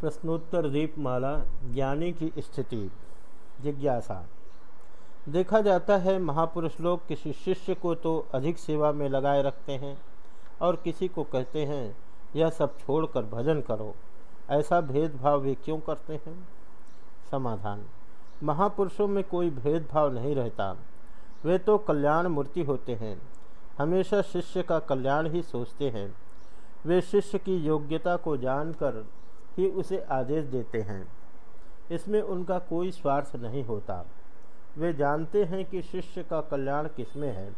प्रश्नोत्तर दीपमाला, ज्ञानी की स्थिति, जिज्ञासा। देखा जाता है, महापुरुष लोग किसी शिष्य को तो अधिक सेवा में लगाए रखते हैं और किसी को कहते हैं, यह सब छोड़कर भजन करो। ऐसा भेदभाव वे क्यों करते हैं? समाधान। महापुरुषों में कोई भेदभाव नहीं रहता। वे तो कल्याण मूर्ति होते हैं। हमेशा शिष्य का कल्याण ही सोचते हैं। वे शिष्य की योग्यता को जानकर ही उसे आदेश देते हैं। इसमें उनका कोई स्वार्थ नहीं होता। वे जानते हैं कि शिष्य का कल्याण किसमें है।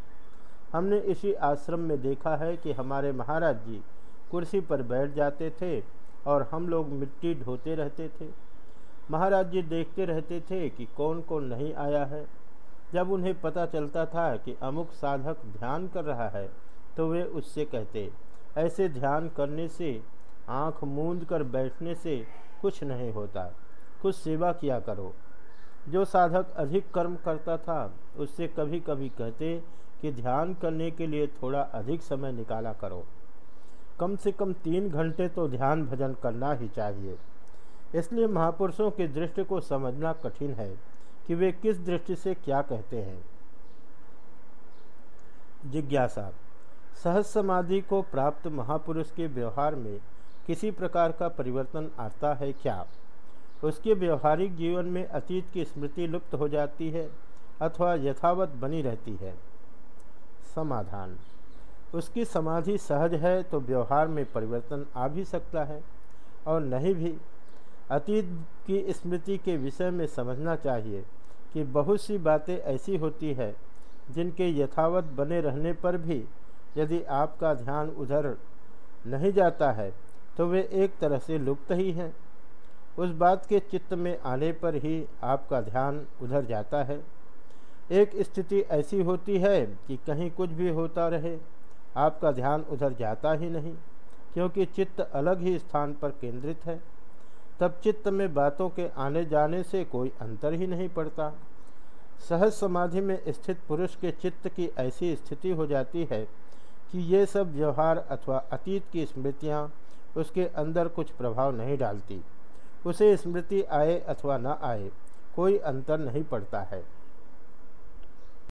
हमने इसी आश्रम में देखा है कि हमारे महाराज जी कुर्सी पर बैठ जाते थे और हम लोग मिट्टी ढोते रहते थे। महाराज जी देखते रहते थे कि कौन कौन नहीं आया है। जब उन्हें पता चलता था कि अमुक साधक ध्यान कर रहा है तो वे उससे कहते, ऐसे ध्यान करने से आँख मूंद कर बैठने से कुछ नहीं होता। कुछ सेवा किया करो। जो साधक अधिक कर्म करता था, उससे कभी कभी कहते कि ध्यान करने के लिए थोड़ा अधिक समय निकाला करो। कम से कम तीन घंटे तो ध्यान भजन करना ही चाहिए। इसलिए महापुरुषों की दृष्टि को समझना कठिन है कि वे किस दृष्टि से क्या कहते हैं। जिज्ञासा। सहज समाधि को प्राप्त महापुरुष के व्यवहार में किसी प्रकार का परिवर्तन आता है क्या? उसके व्यवहारिक जीवन में अतीत की स्मृति लुप्त हो जाती है अथवा यथावत बनी रहती है। समाधान। उसकी समाधि सहज है तो व्यवहार में परिवर्तन आ भी सकता है और नहीं भी। अतीत की स्मृति के विषय में समझना चाहिए कि बहुत सी बातें ऐसी होती है जिनके यथावत बने रहने पर भी यदि आपका ध्यान उधर नहीं जाता है तो वे एक तरह से लुप्त ही हैं। उस बात के चित्त में आने पर ही आपका ध्यान उधर जाता है। एक स्थिति ऐसी होती है कि कहीं कुछ भी होता रहे, आपका ध्यान उधर जाता ही नहीं, क्योंकि चित्त अलग ही स्थान पर केंद्रित है। तब चित्त में बातों के आने जाने से कोई अंतर ही नहीं पड़ता। सहज समाधि में स्थित पुरुष के चित्त की ऐसी स्थिति हो जाती है कि ये सब व्यवहार अथवा अतीत की स्मृतियाँ उसके अंदर कुछ प्रभाव नहीं डालती। उसे स्मृति आए अथवा न आए, कोई अंतर नहीं पड़ता है।